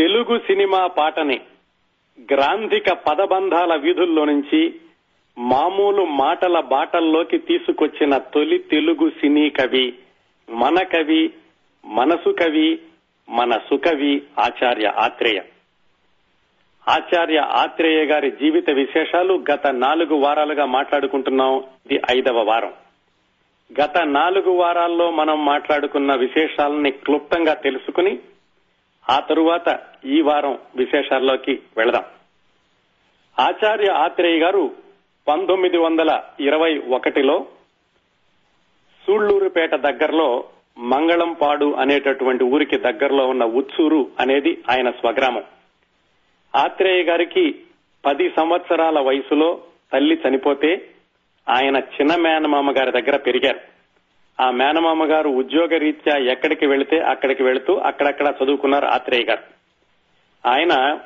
Telugu cinema పాటని గ్రాంధిక పదబంధాల వీధుల్లో నుంచి మామూలు మాటల బాటల్లోకి తీసుకొచ్చిన తొలి తెలుగు సినీ కవి మన కవి మనసు కవి మన సుకవి ఆచార్య ఆత్రేయ. ఆచార్య ఆత్రేయ గారి జీవిత విశేషాలు గత నాలుగు వారాలుగా మాట్లాడుకుంటున్నాం. ఇది ఐదవ వారం. గత నాలుగు వారాల్లో మనం మాట్లాడుకున్న విశేషాలని క్లుప్తంగా తెలుసుకుని ఆ తరువాత ఈ వారం విశేషాల్లోకి వెళదాం. ఆచార్య ఆత్రేయ గారు పంతొమ్మిది వందల ఇరవై ఒకటిలో సూళ్ళూరుపేట దగ్గరలో మంగళంపాడు అనేటటువంటి ఊరికి దగ్గరలో ఉన్న ఉత్సూరు అనేది ఆయన స్వగ్రామం. ఆత్రేయ గారికి పది సంవత్సరాల వయసులో తల్లి చనిపోతే ఆయన చిన్న మేనమామ గారి దగ్గర పెరిగారు. ఆ మేనమామ గారు ఉద్యోగ రీత్యా ఎక్కడికి వెళితే అక్కడికి వెళుతూ అక్కడక్కడ చదువుకున్నారు ఆత్రేయ గారు. ఆయన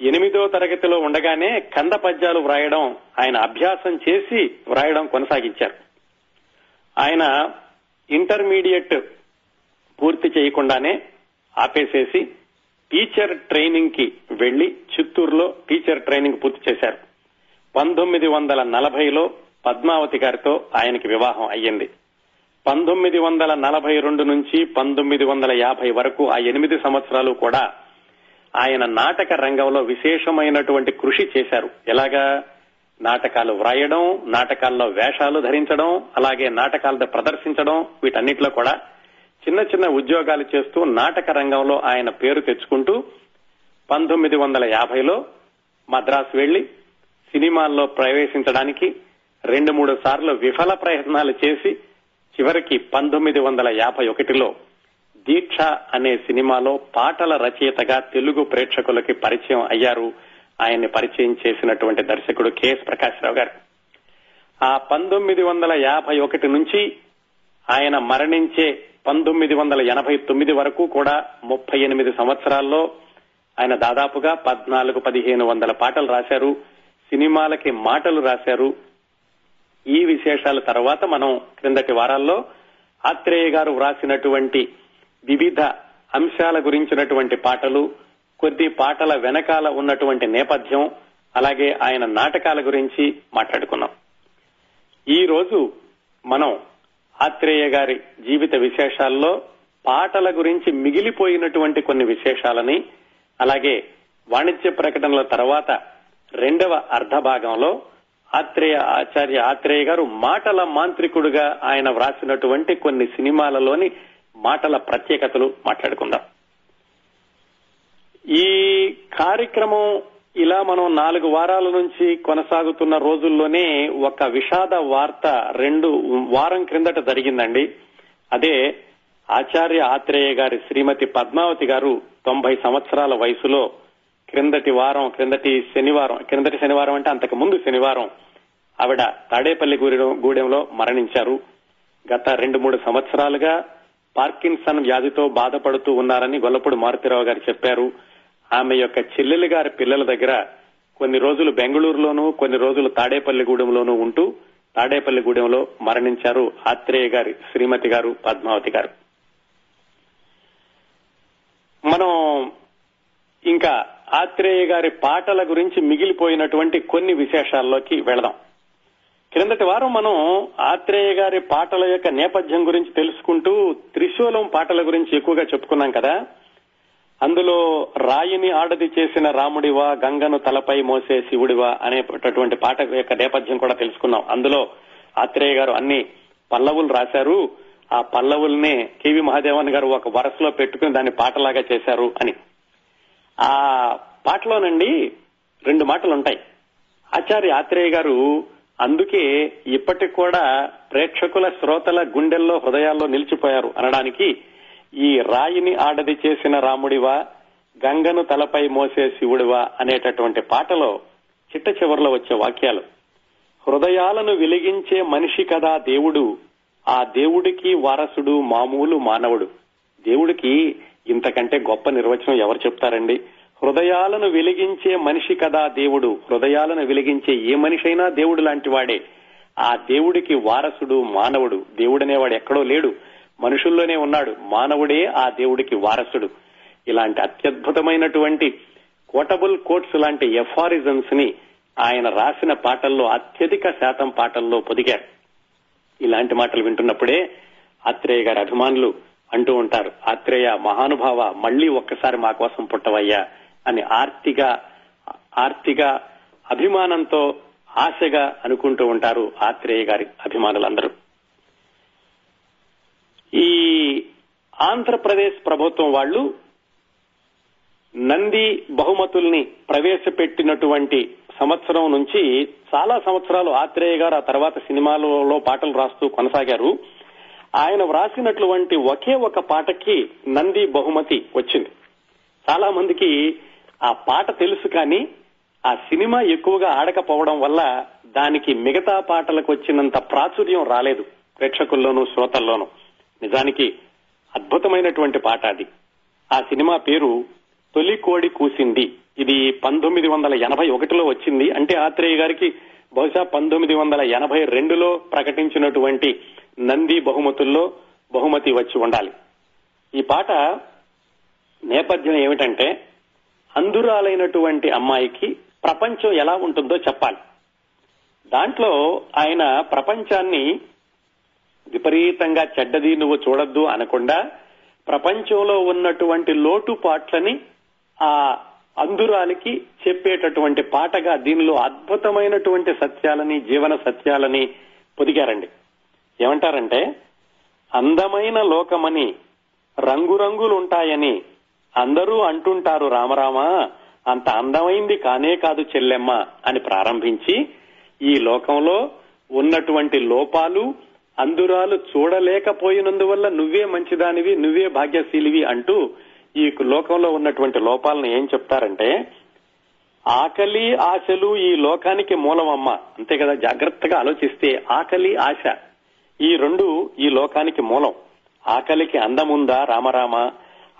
ఎనిమిదో తరగతిలో ఉండగానే కంద పద్యాలు వ్రాయడం ఆయన అభ్యాసం చేసి వ్రాయడం కొనసాగించారు. ఆయన ఇంటర్మీడియట్ పూర్తి చేయకుండానే ఆపేసేసి టీచర్ ట్రైనింగ్కి వెళ్ళి చిత్తూరులో టీచర్ ట్రైనింగ్ పూర్తి చేశారు. పంతొమ్మిది వందల నలభైలో పద్మావతి గారితో ఆయనకి వివాహం అయ్యింది. పంతొమ్మిది వందల నలభై రెండు నుంచి పంతొమ్మిది వందల యాభై వరకు ఆ ఎనిమిది సంవత్సరాలు కూడా ఆయన నాటక రంగంలో విశేషమైనటువంటి కృషి చేశారు. ఎలాగా? నాటకాలు వ్రాయడం నాటకాల్లో వేషాలు ధరించడం అలాగే నాటకాలతో ప్రదర్శించడం వీటన్నిటిలో కూడా చిన్న చిన్న ఉద్యోగాలు చేస్తూ నాటక రంగంలో ఆయన పేరు తెచ్చుకుంటూ పంతొమ్మిది వందల యాభైలో మద్రాసు వెళ్ళి సినిమాల్లో ప్రవేశించడానికి రెండు మూడు సార్లు విఫల ప్రయత్నాలు చేసి చివరికి పంతొమ్మిది వందల యాభై ఒకటిలో దీక్ష అనే సినిమాలో పాటల రచయితగా తెలుగు ప్రేక్షకులకి పరిచయం అయ్యారు. ఆయన్ని పరిచయం చేసినటువంటి దర్శకుడు కెఎస్ ప్రకాశ్రావు గారు. ఆ పంతొమ్మిది వందల యాభై ఒకటి నుంచి ఆయన మరణించే పంతొమ్మిది వందల ఎనభై తొమ్మిది వరకు కూడా ముప్పై ఎనిమిది సంవత్సరాల్లో ఆయన దాదాపుగా పద్నాలుగు పదిహేను వందల పాటలు రాశారు. సినిమాలకి మాటలు రాశారు. ఈ విశేషాల తర్వాత మనం క్రిందటి వారాల్లో ఆత్రేయ గారు వ్రాసినటువంటి వివిధ అంశాల గురించినటువంటి పాటలు కొద్ది పాటల వెనకాల ఉన్నటువంటి నేపథ్యం అలాగే ఆయన నాటకాల గురించి మాట్లాడుకున్నాం. ఈ రోజు మనం ఆత్రేయ గారి జీవిత విశేషాల్లో పాటల గురించి మిగిలిపోయినటువంటి కొన్ని విశేషాలని అలాగే వాణిజ్య ప్రకటనల తర్వాత రెండవ అర్ధ భాగంలో ఆత్రేయ ఆచార్య ఆత్రేయ గారు మాటల మాంత్రికుడుగా ఆయన వ్రాసినటువంటి కొన్ని సినిమాలలోని మాటల ప్రత్యేకతలు మాట్లాడుకుందాం. ఈ కార్యక్రమం ఇలా మనం నాలుగు వారాల నుంచి కొనసాగుతున్న రోజుల్లోనే ఒక విషాద వార్త రెండు వారం క్రిందట జరిగిందండి. అదే ఆచార్య ఆత్రేయ గారి శ్రీమతి పద్మావతి గారు తొంభై సంవత్సరాల వయసులో క్రిందటి వారం క్రిందటి శనివారం క్రిందటి శనివారం అంటే అంతకు ముందు శనివారం ఆవిడ తాడేపల్లి గూడెం- గూడెంలో మరణించారు. గత రెండు మూడు సంవత్సరాలుగా పార్కిన్సన్ వ్యాధితో బాధపడుతూ ఉన్నారని గొల్లపూడి మారుతిరావు గారు చెప్పారు. ఆమె యొక్క చెల్లెలు గారి పిల్లల దగ్గర కొన్ని రోజులు బెంగళూరులోనూ కొన్ని రోజులు తాడేపల్లిగూడెంలోనూ ఉంటూ తాడేపల్లిగూడెంలో మరణించారు ఆత్రేయ గారి శ్రీమతి గారు పద్మావతి గారు. మనం ఇంకా ఆత్రేయ గారి పాటల గురించి మిగిలిపోయినటువంటి కొన్ని విశేషాల్లోకి వెళదాం. క్రిందటి వారం మనం ఆత్రేయ గారి పాటల యొక్క నేపథ్యం గురించి తెలుసుకుంటూ త్రిశూలం పాటల గురించి ఎక్కువగా చెప్పుకున్నాం కదా. అందులో రాయిని ఆడది చేసిన రాముడివా గంగను తలపై మోసే శివుడివా అనేటటువంటి పాట యొక్క నేపథ్యం కూడా తెలుసుకున్నాం. అందులో ఆత్రేయ గారు అన్ని పల్లవులు రాశారు. ఆ పల్లవుల్నే కేవి మహాదేవన్ గారు ఒక వరసలో పెట్టుకుని దాన్ని పాటలాగా చేశారు అని. ఆ పాటలోనండి రెండు మాటలు ఉంటాయి ఆచార్య ఆత్రేయ గారు అందుకే ఇప్పటికి కూడా ప్రేక్షకుల శ్రోతల గుండెల్లో హృదయాల్లో నిలిచిపోయారు అనడానికి ఈ రాయిని ఆడది చేసిన రాముడివా గంగను తలపై మోసే శివుడివా అనేటటువంటి పాటలో చిట్ట చివరిలో వచ్చే వాక్యాలు. హృదయాలను వెలిగించే మనిషి కదా దేవుడు ఆ దేవుడికి వారసుడు మామూలు మానవుడు. దేవుడికి ఇంతకంటే గొప్ప నిర్వచనం ఎవరు చెప్తారండి? హృదయాలను వెలిగించే మనిషి కదా దేవుడు. హృదయాలను వెలిగించే ఏ మనిషి అయినా దేవుడు లాంటి వాడే ఆ దేవుడికి వారసుడు మానవుడు. దేవుడనేవాడు ఎక్కడో లేడు. మనుషుల్లోనే ఉన్నాడు. మానవుడే ఆ దేవుడికి వారసుడు. ఇలాంటి అత్యద్భుతమైనటువంటి కోటబుల్ కోట్స్ లాంటి ఎఫారిజమ్స్ని ఆయన రాసిన పాటల్లో అత్యధిక శాతం పాటల్లో పొదిగారు. ఇలాంటి మాటలు వింటున్నప్పుడే ఆత్రేయ గారి అభిమానులు అంటూ ఉంటారు ఆత్రేయ మహానుభావ మళ్ళీ ఒక్కసారి మా కోసం పుట్టవయ్యా. అని ఆర్తిగా ఆర్తిగా అభిమానంతో ఆశగా అనుకుంటూ ఉంటారు ఆత్రేయ గారి అభిమానులందరూ. ఈ ఆంధ్రప్రదేశ్ ప్రభుత్వం వాళ్ళు నంది బహుమతుల్ని ప్రవేశపెట్టినటువంటి సంవత్సరం నుంచి చాలా సంవత్సరాలు ఆత్రేయ గారు ఆ తర్వాత సినిమాలలో పాటలు రాస్తూ కొనసాగారు. ఆయన వ్రాసినటువంటి ఒకే ఒక పాటకి నంది బహుమతి వచ్చింది. చాలా మందికి ఆ పాట తెలుసు కానీ ఆ సినిమా ఎక్కువగా ఆడకపోవడం వల్ల దానికి మిగతా పాటలకు వచ్చినంత ప్రాచుర్యం రాలేదు ప్రేక్షకుల్లోనూ శ్రోతల్లోనూ. నిజానికి అద్భుతమైనటువంటి పాట అది. ఆ సినిమా పేరు తొలి కోడి కూసింది. ఇది పంతొమ్మిది వందల ఎనభై ఒకటిలో వచ్చింది. అంటే ఆత్రేయ గారికి బహుశా పంతొమ్మిది వందల ఎనభై రెండులో ప్రకటించినటువంటి నంది బహుమతుల్లో బహుమతి వచ్చి ఉండాలి. ఈ పాట నేపథ్యం ఏమిటంటే అంధురాలైనటువంటి అమ్మాయికి ప్రపంచం ఎలా ఉంటుందో చెప్పాలి. దాంట్లో ఆయన ప్రపంచాన్ని విపరీతంగా చెడ్డది నువ్వు చూడొద్దు అనకుండా ప్రపంచంలో ఉన్నటువంటి లోటుపాట్లని ఆ అందురాలికి చెప్పేటటువంటి పాటగా దీనిలో అద్భుతమైనటువంటి సత్యాలని జీవన సత్యాలని పొదిగారండి. ఏమంటారంటే అందమైన లోకమని రంగురంగులుంటాయని అందరూ అంటుంటారు రామరామ అంత అందమైంది కానే కాదు చెల్లెమ్మ అని ప్రారంభించి ఈ లోకంలో ఉన్నటువంటి లోపాలు అందురాలు చూడలేకపోయినందువల్ల నువ్వే మంచిదానివి నువ్వే భాగ్యశీలివి అంటూ ఈ లోకంలో ఉన్నటువంటి లోపాలను ఏం చెప్తారంటే ఆకలి ఆశలు ఈ లోకానికి మూలమమ్మ అంతే కదా జాగ్రత్తగా ఆలోచిస్తే ఆకలి ఆశ ఈ రెండు ఈ లోకానికి మూలం. ఆకలికి అందముందా రామరామ?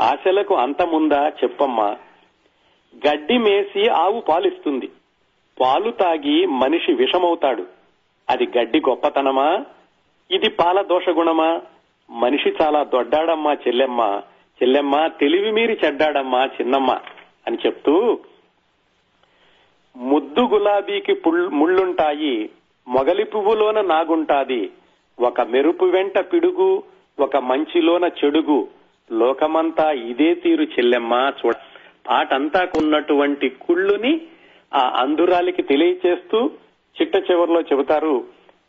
ఆశలకు అంతముందా చెప్పమ్మా. గడ్డి మేసి ఆవు పాలిస్తుంది. పాలు తాగి మనిషి విషమవుతాడు. అది గడ్డి గొప్పతనమా? ఇది పాల దోషగుణమా? మనిషి చాలా దొడ్డాడమ్మా చెల్లెమ్మ. చెల్లెమ్మ తెలివి మీరి చెడ్డాడమ్మా చిన్నమ్మ అని చెప్తూ ముద్దు గులాబీకి ముళ్ళుంటాయి. మొగలి పువ్వులోన నాగుంటాది. ఒక మెరుపు వెంట పిడుగు ఒక మంచిలోన చెడుగు. లోకమంతా ఇదే తీరు చెల్లెమ్మ చూడ పాటంతా ఉన్నటువంటి కుళ్ళుని ఆ అందురాలికి తెలియచేస్తూ చిట్ట చివరిలో చెబుతారు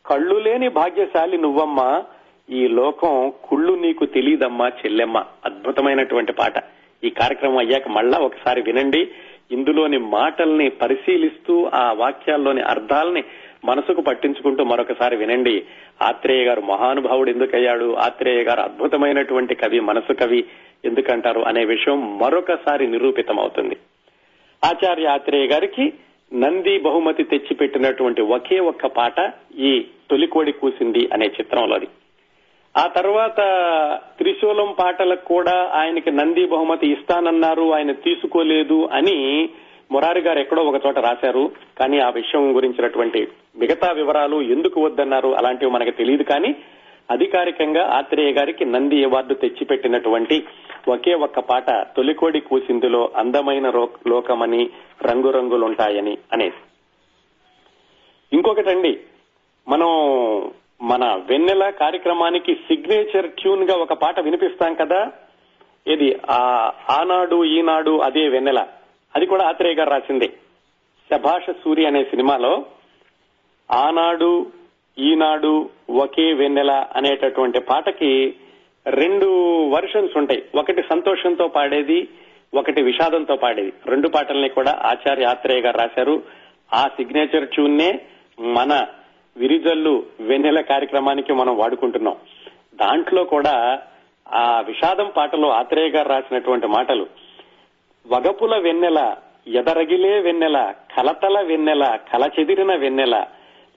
కళ్ళు లేని భాగ్యశాలి నువ్వమ్మా ఈ లోకం కుళ్ళు నీకు తెలియదమ్మా చెల్లెమ్మ అద్భుతమైనటువంటి పాట. ఈ కార్యక్రమం అయ్యాక మళ్ళా ఒకసారి వినండి. ఇందులోని మాటల్ని పరిశీలిస్తూ ఆ వాక్యాల్లోని అర్థాలని మనసుకు పట్టించుకుంటూ మరొకసారి వినండి. ఆత్రేయ గారు మహానుభావుడు ఎందుకయ్యాడు? ఆత్రేయ గారు అద్భుతమైనటువంటి కవి మనసు కవి ఎందుకంటారు అనే విషయం మరొకసారి నిరూపితం అవుతుంది ఆచార్య ఆత్రేయ గారికి నంది బహుమతి తెచ్చిపెట్టినటువంటి ఒకే ఒక్క పాట ఈ తొలికోడి కూసింది అనే చిత్రంలోది ఆ తర్వాత త్రిశూలం పాటలకు కూడా ఆయనకి నంది బహుమతి ఇస్తానన్నారు ఆయన తీసుకోలేదు అని మురారి గారు ఎక్కడో ఒక చోట రాశారు. కానీ ఆ విషయం గురించినటువంటి మిగతా వివరాలు ఎందుకు వద్దన్నారు అలాంటివి మనకు తెలియదు కానీ అధికారికంగా ఆత్రేయ గారికి నంది అవార్డు తెచ్చిపెట్టినటువంటి ఒకే ఒక్క పాట తొలికోడి కూసిందులో అందమైన లోకమని రంగురంగులుంటాయని అనేది ఇంకొకటండి మనం మన వెన్నెల కార్యక్రమానికి సిగ్నేచర్ ట్యూన్గా ఒక పాట వినిపిస్తాం కదా? ఇది ఆ ఆనాడు ఈనాడు అదే వెన్నెల. అది కూడా ఆత్రేయ గారు రాసింది. శభాష సూరి అనే సినిమాలో ఆనాడు ఈనాడు ఒకే వెన్నెల అనేటటువంటి పాటకి రెండు వర్షన్స్ ఉంటాయి. ఒకటి సంతోషంతో పాడేది ఒకటి విషాదంతో పాడేది. రెండు పాటల్ని కూడా ఆచార్య ఆత్రేయ గారు రాశారు. ఆ సిగ్నేచర్ ట్యూన్నే మన విరిజల్లు వెన్నెల కార్యక్రమానికి మనం వాడుకుంటున్నాం. దాంట్లో కూడా ఆ విషాదం పాటలో ఆత్రేయ గారు రాసినటువంటి మాటలు వగపుల వెన్నెల ఎదరగిలే వెన్నెల కలతల వెన్నెల కలచెదిరిన వెన్నెల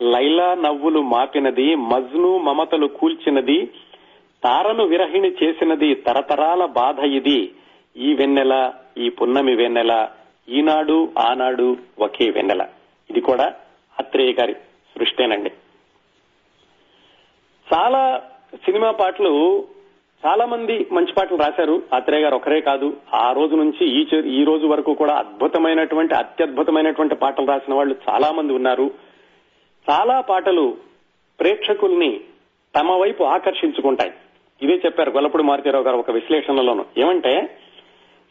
లైలా నవ్వులు మాపినది మజ్ను మమతలు కూల్చినది తారను విరహిణి చేసినది తరతరాల బాధ ఇది. ఈ వెన్నెల ఈ పున్నమి వెన్నెల ఈనాడు ఆనాడు ఒకే వెన్నెల. ఇది కూడా అత్రేయ గారి సృష్టేనండి. చాలా సినిమా పాటలు చాలా మంది మంచి పాటలు రాశారు. ఆత్రేయ గారు ఒకరే కాదు. ఆ రోజు నుంచి ఈ ఈ రోజు వరకు కూడా అద్భుతమైనటువంటి అత్యద్భుతమైనటువంటి పాటలు రాసిన వాళ్ళు చాలా మంది ఉన్నారు. చాలా పాటలు ప్రేక్షకుల్ని తమ వైపు ఆకర్షించుకుంటాయి. ఇదే చెప్పారు గొల్లపూడి మారుతీరావు గారు ఒక విశ్లేషణలోను. ఏమంటే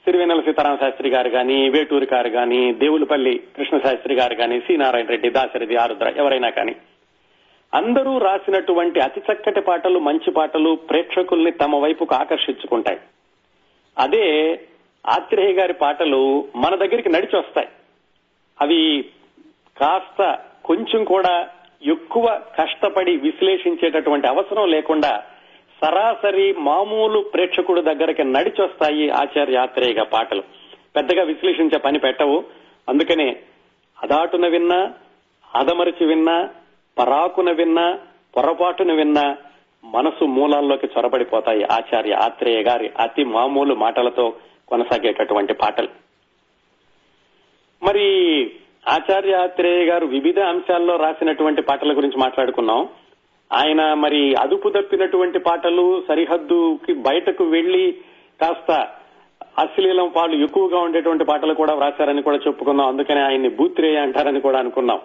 సిరివెన్నెల సీతారామ శాస్త్రి గారు గాని వేటూరి గారు గాని దేవులపల్లి కృష్ణ శాస్త్రి గారు గాని సి నారాయణ రెడ్డి దాశరథి ఆరుద్ర ఎవరైనా కానీ. అందరూ రాసినటువంటి అతి చక్కటి పాటలు మంచి పాటలు ప్రేక్షకుల్ని తమ వైపుకు ఆకర్షించుకుంటాయి. అదే ఆత్రేయ గారి పాటలు మన దగ్గరికి నడిచి వస్తాయి అవి కాస్త కొంచెం కూడా ఎక్కువ కష్టపడి విశ్లేషించేటటువంటి అవసరం లేకుండా సరాసరి మామూలు ప్రేక్షకుడు దగ్గరికి నడిచి వస్తాయి ఆచార్య ఆత్రేయ పాటలు. పెద్దగా విశ్లేషించే పని పెట్టవు. అందుకనే అదాటున విన్నా అదమరిచి విన్నా పరాకున విన్నా పొరపాటున విన్నా మనసు మూలాల్లోకి చొరబడిపోతాయి ఆచార్య ఆత్రేయ గారి అతి మామూలు మాటలతో కొనసాగేటటువంటి పాటలు. మరి ఆచార్య ఆత్రేయ గారు వివిధ అంశాల్లో రాసినటువంటి పాటల గురించి మాట్లాడుకున్నాం. ఆయన మరి అదుపు తప్పినటువంటి పాటలు సరిహద్దుకి బయటకు వెళ్ళి కాస్త అశ్లీలం పాటలు ఎక్కువగా ఉండేటువంటి పాటలు కూడా వ్రాశారని కూడా చెప్పుకున్నాం. అందుకని ఆయన్ని బూత్రేయ అంటారని కూడా అనుకున్నాం.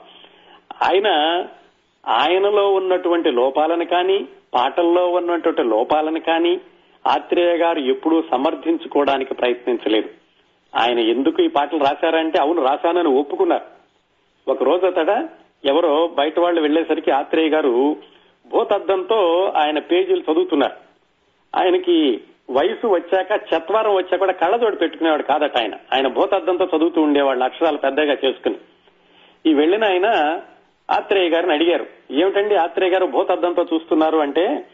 ఆయన ఆయనలో ఉన్నటువంటి లోపాలను కానీ పాటల్లో ఉన్నటువంటి లోపాలను కానీ ఆత్రేయ గారు ఎప్పుడూ సమర్థించుకోవడానికి ప్రయత్నించలేదు. ఆయన ఎందుకు ఈ పాటలు రాశారంటే అవును రాశానని ఒప్పుకున్నారు. ఒక రోజు అతడ ఎవరో బయట వాళ్ళు వెళ్ళేసరికి ఆత్రేయ గారు భూతద్దంతో ఆయన పేజీలు చదువుతున్నారు. ఆయనకి వయసు వచ్చాక చత్వారం వచ్చాక కూడా కళ్ళజోడు పెట్టుకునేవాడు కాదట ఆయన. ఆయన భూతద్దంతో చదువుతూ ఉండేవాళ్ళు అక్షరాలు పెద్దగా చేసుకుని. ఈ వెళ్ళిన ఆయన ఆత్రేయ గారిని అడిగారు. ఏమిటండి ఆత్రేయ గారు భూతద్దంతో చూస్తున్నారు అంటే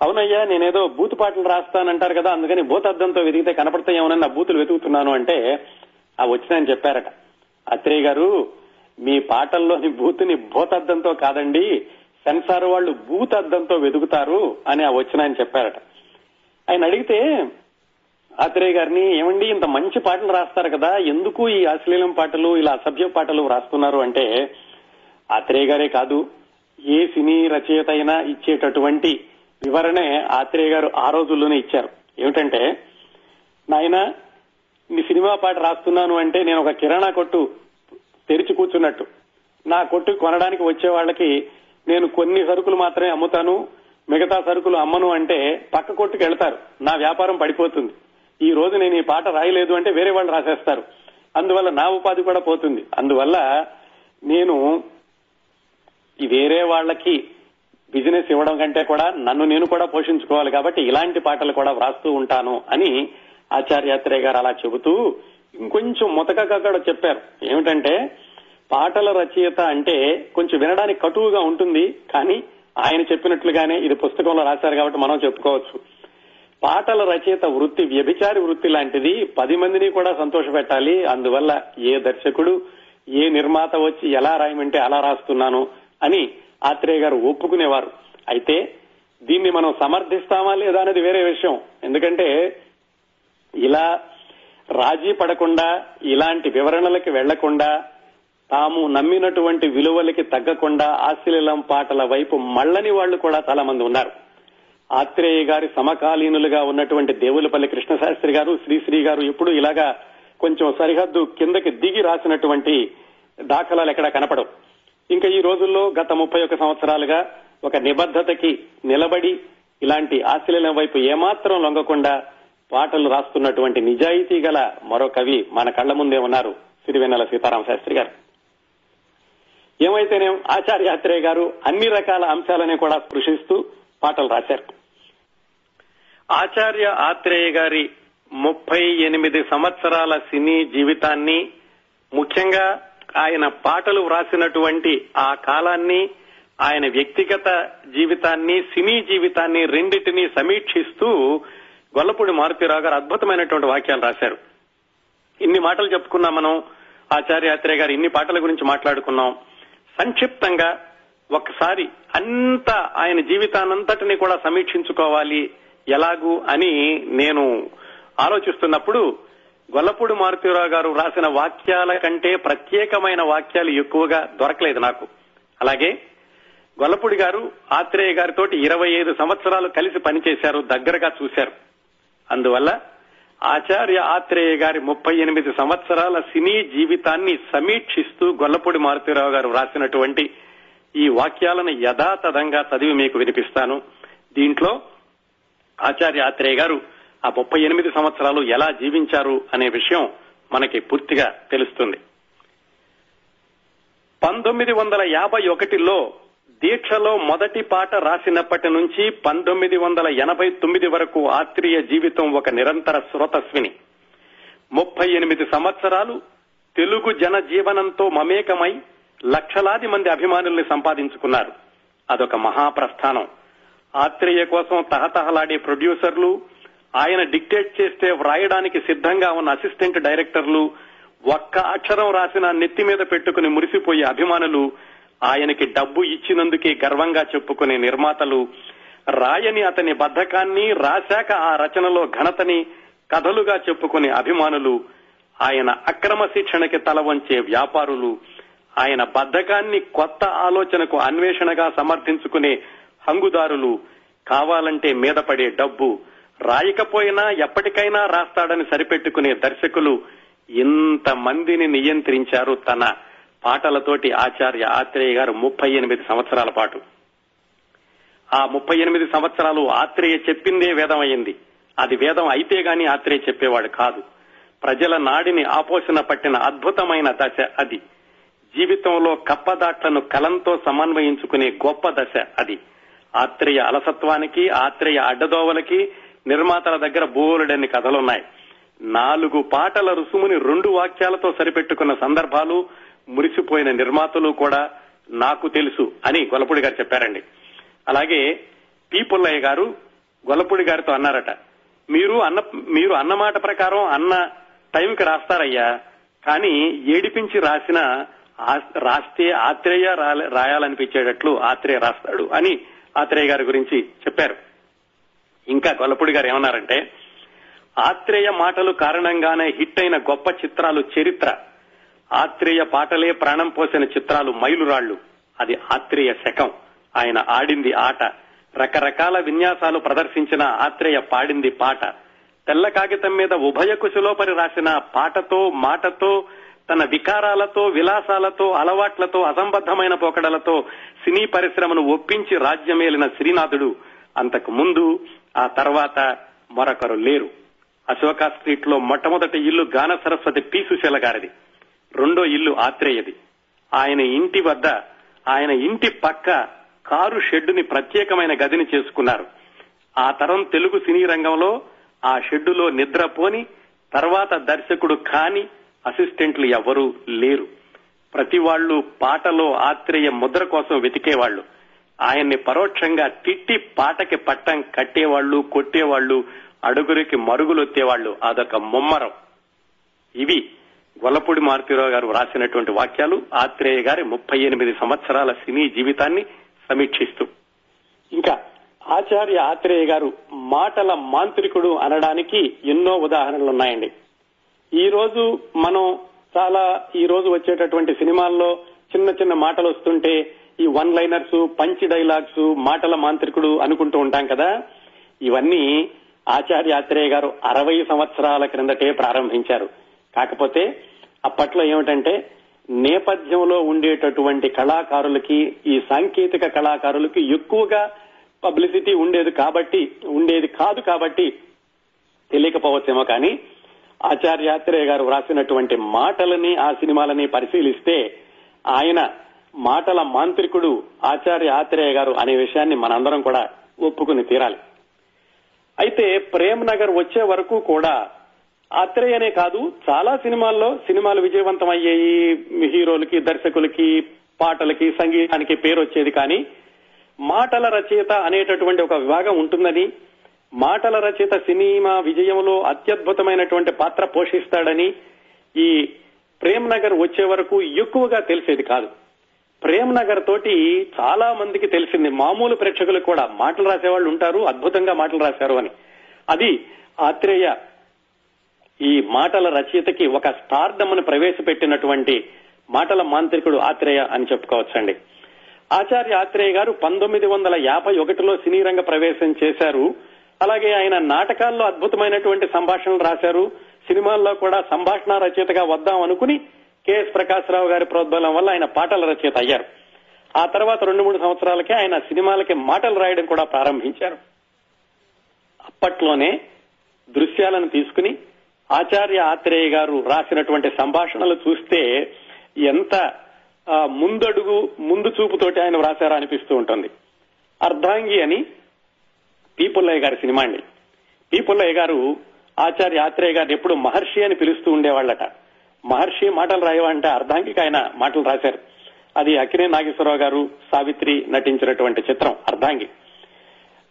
అవునయ్యా నేనేదో బూతు పాటలు రాస్తానంటారు కదా అందుకని భూతద్దంతో వెతికితే కనపడతాయేమోనని నా బూతులు వెతుకుతున్నాను అంటే ఆ వచ్చినాయని చెప్పారట. అత్రేయ గారు మీ పాటల్లోని బూతుని భూతద్దంతో కాదండి సెన్సార్ వాళ్ళు భూతద్దంతో వెతుకుతారు అని ఆ వచ్చినాయని చెప్పారట. ఆయన అడిగితే ఆత్రేయ గారిని ఏమండి ఇంత మంచి పాటలు రాస్తారు కదా ఎందుకు ఈ అశ్లీలం పాటలు ఇలా అసభ్య పాటలు రాస్తున్నారు అంటే ఆత్రేయ గారే కాదు ఏ సినీ రచయిత అయినా ఇచ్చేటటువంటి వివరణే ఆత్రేయ గారు ఆ రోజుల్లోనే ఇచ్చారు. ఏమిటంటే నాయన నీ సినిమా పాట రాస్తున్నాను అంటే నేను ఒక కిరాణా కొట్టు తెరిచి కూర్చున్నట్టు. నా కొట్టు కొనడానికి వచ్చే వాళ్ళకి నేను కొన్ని సరుకులు మాత్రమే అమ్ముతాను మిగతా సరుకులు అమ్మను అంటే పక్క కొట్టుకు వెళ్తారు. నా వ్యాపారం పడిపోతుంది. ఈ రోజు నేను ఈ పాట రాయలేదు అంటే వేరే వాళ్ళు రాసేస్తారు. అందువల్ల నా ఉపాధి కూడా పోతుంది. అందువల్ల నేను వేరే వాళ్ళకి బిజినెస్ ఇవ్వడం కంటే కూడా నన్ను నేను కూడా పోషించుకోవాలి కాబట్టి ఇలాంటి పాటలు కూడా వ్రాస్తూ ఉంటాను అని ఆచార్యాత్రే గారు అలా చెబుతూ ఇంకొంచెం ముతకగా కూడా చెప్పారు. ఏమిటంటే పాటల రచయిత అంటే కొంచెం వినడానికి కటువుగా ఉంటుంది కానీ ఆయన చెప్పినట్లుగానే ఇది పుస్తకంలో రాశారు కాబట్టి మనం చెప్పుకోవచ్చు. పాటల రచయిత వృత్తి వ్యభిచారి వృత్తి లాంటిది పది మందిని కూడా సంతోషపెట్టాలి. అందువల్ల ఏ దర్శకుడు ఏ నిర్మాత వచ్చి ఎలా రాయమంటే అలా రాస్తున్నాను అని ఆత్రేయ గారు ఒప్పుకునేవారు. అయితే దీన్ని మనం సమర్థిస్తామా లేదా అనేది వేరే విషయం. ఎందుకంటే ఇలా రాజీ పడకుండా ఇలాంటి వివరణలకి వెళ్ళకుండా తాము నమ్మినటువంటి విలువలకి తగ్గకుండా ఆశ్లీలం పాటల వైపు మళ్ళని వాళ్ళు కూడా చాలా మంది ఉన్నారు. ఆత్రేయ గారి సమకాలీనులుగా ఉన్నటువంటి దేవులపల్లి కృష్ణశాస్త్రి గారు శ్రీశ్రీ గారు ఇప్పుడు ఇలాగా కొంచెం సరిహద్దు కిందకి దిగి రాసినటువంటి దాఖలాలు ఎక్కడా కనపడవు. ఇంకా ఈ రోజుల్లో గత ముప్పై ఒక్క సంవత్సరాలుగా ఒక నిబద్ధతకి నిలబడి ఇలాంటి ఆశ్చర్యం వైపు ఏమాత్రం లొంగకుండా పాటలు రాస్తున్నటువంటి నిజాయితీ గల మరో కవి మన కళ్ళ ముందే ఉన్నారు. సిరివెన్నెల సీతారామ శాస్త్రి గారు. ఏమైతేనేం ఆచార్య ఆత్రేయ గారు అన్ని రకాల అంశాలని కూడా స్పృశిస్తూ పాటలు రాశారు. ఆచార్య ఆత్రేయ గారి ముప్పై ఎనిమిది సంవత్సరాల సినీ జీవితాన్ని ముఖ్యంగా ఆయన పాటలు వ్రాసినటువంటి ఆ కాలాన్ని ఆయన వ్యక్తిగత జీవితాన్ని సినీ జీవితాన్ని రెండింటినీ సమీక్షిస్తూ గొల్లపూడి మారుతిరావు గారు అద్భుతమైనటువంటి వాక్యాలు రాశారు. ఇన్ని మాటలు చెప్పుకున్నాం మనం ఆచార్యాత్రయ గారు ఇన్ని పాటల గురించి మాట్లాడుకున్నాం. సంక్షిప్తంగా ఒకసారి అంత ఆయన జీవితానంతటిని కూడా సమీక్షించుకోవాలి ఎలాగూ అని నేను ఆలోచిస్తున్నప్పుడు గొల్లపూడి మారుతీరావు గారు రాసిన వాక్యాల కంటే ప్రత్యేకమైన వాక్యాలు ఎక్కువగా దొరకలేదు నాకు. అలాగే గొల్లపూడి గారు ఆత్రేయ గారితో ఇరవై ఐదు సంవత్సరాలు కలిసి పనిచేశారు దగ్గరగా చూశారు. అందువల్ల ఆచార్య ఆత్రేయ గారి ముప్పై ఎనిమిది సంవత్సరాల సినీ జీవితాన్ని సమీక్షిస్తూ గొల్లపూడి మారుతీరావు గారు రాసినటువంటి ఈ వాక్యాలను యథాతథంగా చదివి మీకు వినిపిస్తాను. దీంట్లో ఆచార్య ఆత్రేయ గారు ఆ ముప్పై ఎనిమిది సంవత్సరాలు ఎలా జీవించారు అనే విషయం మనకి పూర్తిగా తెలుస్తుంది. పంతొమ్మిది వందల యాభై ఒకటిలో దీక్షలో మొదటి పాట రాసినప్పటి నుంచి పంతొమ్మిది వందల ఎనభై తొమ్మిది వరకు ఆత్రేయ జీవితం ఒక నిరంతర స్రోతస్విని. ముప్పై ఎనిమిది సంవత్సరాలు తెలుగు జన జీవనంతో మమేకమై లక్షలాది మంది అభిమానుల్ని సంపాదించుకున్నారు. అదొక మహాప్రస్థానం. ఆత్రేయ కోసం తహతహలాడే ప్రొడ్యూసర్లు ఆయన డిక్టేట్ చేస్తే వ్రాయడానికి సిద్ధంగా ఉన్న అసిస్టెంట్ డైరెక్టర్లు ఒక్క అక్షరం రాసిన నెత్తి మీద పెట్టుకుని మురిసిపోయే అభిమానులు ఆయనకి డబ్బు ఇచ్చినందుకే గర్వంగా చెప్పుకునే నిర్మాతలు. రాయని అతని బద్ధకాన్ని రాశాక ఆ రచనలో ఘనతని కథలుగా చెప్పుకునే అభిమానులు. ఆయన అక్రమ శిక్షణకి తల వంచే వ్యాపారులు. ఆయన బద్ధకాన్ని కొత్త ఆలోచనకు అన్వేషణగా సమర్థించుకునే హంగుదారులు. కావాలంటే మీద పడే డబ్బు. రాయకపోయినా ఎప్పటికైనా రాస్తాడని సరిపెట్టుకునే దర్శకులు ఇంతమందిని నియంత్రించారు తన పాటలతోటి ఆచార్య ఆత్రేయ గారు ముప్పై ఎనిమిది సంవత్సరాల పాటు. ఆ ముప్పై ఎనిమిది సంవత్సరాలు ఆత్రేయ చెప్పిందే వేదం అయింది అది వేదం అయితే గాని ఆత్రేయ చెప్పేవాడు కాదు. ప్రజల నాడిని ఆపోషణ పట్టిన అద్భుతమైన దశ అది. జీవితంలో కప్పదాట్లను కలంతో సమన్వయించుకునే గొప్ప దశ అది. ఆత్రేయ అలసత్వానికి ఆత్రేయ అడ్డదోవలకి నిర్మాతల దగ్గర బోలెడన్ని కథలున్నాయి. నాలుగు పాటల రుసుముని రెండు వాక్యాలతో సరిపెట్టుకున్న సందర్భాలు మురిసిపోయిన నిర్మాతలు కూడా నాకు తెలుసు అని గొలపూడి గారు చెప్పారండి. అలాగే పి పుల్లయ్య గారు గొల్లపూడి గారితో అన్నారట మీరు అన్న మీరు అన్నమాట ప్రకారం అన్న టైంకి రాస్తారయ్యా కానీ ఏడిపించి రాసిన రాస్తే ఆత్రేయ రాయాలనిపించేటట్లు ఆత్రేయ రాస్తాడు అని ఆత్రేయ గారి గురించి చెప్పారు. ఇంకా గొల్లపూడి గారు ఏమన్నారంటే ఆత్రేయ మాటలు కారణంగానే హిట్ అయిన గొప్ప చిత్రాలు చరిత్ర. ఆత్రేయ పాటలే ప్రాణం పోసిన చిత్రాలు మైలురాళ్ళు అది ఆత్రేయ శకం. ఆయన ఆడింది ఆట. రకరకాల విన్యాసాలు ప్రదర్శించిన ఆత్రేయ పాడింది పాట. తెల్ల కాగితం మీద ఉభయ కుశలోపరి రాసిన పాటతో మాటతో తన వికారాలతో విలాసాలతో అలవాట్లతో అసంబద్ధమైన పోకడలతో సినీ పరిశ్రమను ఒప్పించి రాజ్యమేలిన శ్రీనాథుడు. అంతకు ముందు ఆ తర్వాత మరొకరు లేరు. అశోక స్ట్రీట్లో మొట్టమొదటి ఇల్లు గాన సరస్వతి పి. సుశీల గారిది. రెండో ఇల్లు ఆత్రేయది. ఆయన ఇంటి వద్ద ఆయన ఇంటి పక్క కారు షెడ్డుని ప్రత్యేకమైన గదిని చేసుకున్నారు. ఆ తరం తెలుగు సినీ రంగంలో ఆ షెడ్డులో నిద్రపోని తర్వాత దర్శకుడు కాని అసిస్టెంట్లు ఎవరూ లేరు. ప్రతి వాళ్ళు పాటలో ఆత్రేయ ముద్ర కోసం వెతికేవాళ్ళు ఆయన్ని పరోక్షంగా తిట్టి పాటకి పట్టం కట్టేవాళ్ళు కొట్టేవాళ్ళు అడుగురికి మరుగులొత్తేవాళ్ళు అదొక ముమ్మరం. ఇవి గొల్లపూడి మారుతీరావు గారు రాసినటువంటి వాక్యాలు. ఆత్రేయ గారి ముప్పై ఎనిమిది సంవత్సరాల సినీ జీవితాన్ని సమీక్షిస్తూ. ఇంకా ఆచార్య ఆత్రేయ గారు మాటల మాంత్రికుడు అనడానికి ఎన్నో ఉదాహరణలు ఉన్నాయండి. ఈ రోజు మనం చాలా ఈ రోజు వచ్చేటటువంటి సినిమాల్లో చిన్న చిన్న మాటలు వస్తుంటే ఈ వన్ లైనర్స్ పంచి డైలాగ్స్ మాటల మాంత్రికుడు అనుకుంటూ ఉంటాం కదా. ఇవన్నీ ఆచార్య ఆత్రేయ గారు అరవై సంవత్సరాల క్రిందటే ప్రారంభించారు. కాకపోతే అప్పట్లో ఏమిటంటే నేపథ్యంలో ఉండేటటువంటి కళాకారులకి ఈ సాంకేతిక కళాకారులకి ఎక్కువగా పబ్లిసిటీ ఉండేది కాబట్టి ఉండేది కాదు కాబట్టి తెలియకపోవచ్చేమో కానీ ఆచార్యాత్రేయ గారు వ్రాసినటువంటి మాటలని ఆ సినిమాలని పరిశీలిస్తే ఆయన మాటల మాంత్రికుడు ఆచార్య ఆత్రేయ గారు అనే విషయాన్ని మనందరం కూడా ఒప్పుకుని తీరాలి. అయితే ప్రేమ్ నగర్ వచ్చే వరకు కూడా ఆత్రేయనే కాదు చాలా సినిమాల్లో సినిమాలు విజయవంతం అయ్యాయి హీరోలకి దర్శకులకి పాటలకి సంగీతానికి పేరు వచ్చేది కానీ మాటల రచయిత అనేటటువంటి ఒక విభాగం ఉంటుందని మాటల రచయిత సినిమా విజయంలో అత్యద్భుతమైనటువంటి పాత్ర పోషిస్తాడని ఈ ప్రేమ్ నగర్ వచ్చే వరకు ఎక్కువగా తెలిసేది కాదు. ప్రేమ్ నగర్ తోటి చాలా మందికి తెలిసింది. మామూలు ప్రేక్షకులకు కూడా మాటలు రాసేవాళ్ళు ఉంటారు అద్భుతంగా మాటలు రాశారు అని. అది ఆత్రేయ ఈ మాటల రచయితకి ఒక స్టార్డమ్ను ప్రవేశపెట్టినటువంటి మాటల మాంత్రికుడు ఆత్రేయ అని చెప్పుకోవచ్చండి. ఆచార్య ఆత్రేయ గారు పంతొమ్మిది వందల యాభై ఒకటిలో సినీ రంగ ప్రవేశం చేశారు. అలాగే ఆయన నాటకాల్లో అద్భుతమైనటువంటి సంభాషణలు రాశారు. సినిమాల్లో కూడా సంభాషణ రచయితగా వద్దాం అనుకుని కెఎస్ ప్రకాశ్రావు గారి ప్రోద్బలం వల్ల ఆయన పాటల రచయిత అయ్యారు. ఆ తర్వాత రెండు మూడు సంవత్సరాలకే ఆయన సినిమాలకి మాటలు రాయడం కూడా ప్రారంభించారు. అప్పట్లోనే దృశ్యాలను తీసుకుని ఆచార్య ఆత్రేయ గారు రాసినటువంటి సంభాషణలు చూస్తే ఎంత ఆ, ముందడుగు ముందు చూపుతోటి ఆయన వ్రాసారా అనిపిస్తూ ఉంటుంది. అర్ధాంగి అని పీపుల్లయ్య గారి సినిమా అండి. పీపుల్లయ్య గారు ఆచార్య ఆత్రేయ గారిని ఎప్పుడు మహర్షి అని పిలుస్తూ ఉండేవాళ్ళట. మహర్షి మాటలు రాయవంటే అర్ధాంగికి ఆయన మాటలు రాశారు. అది అక్కినే నాగేశ్వరరావు గారు సావిత్రి నటించినటువంటి చిత్రం అర్ధాంగి.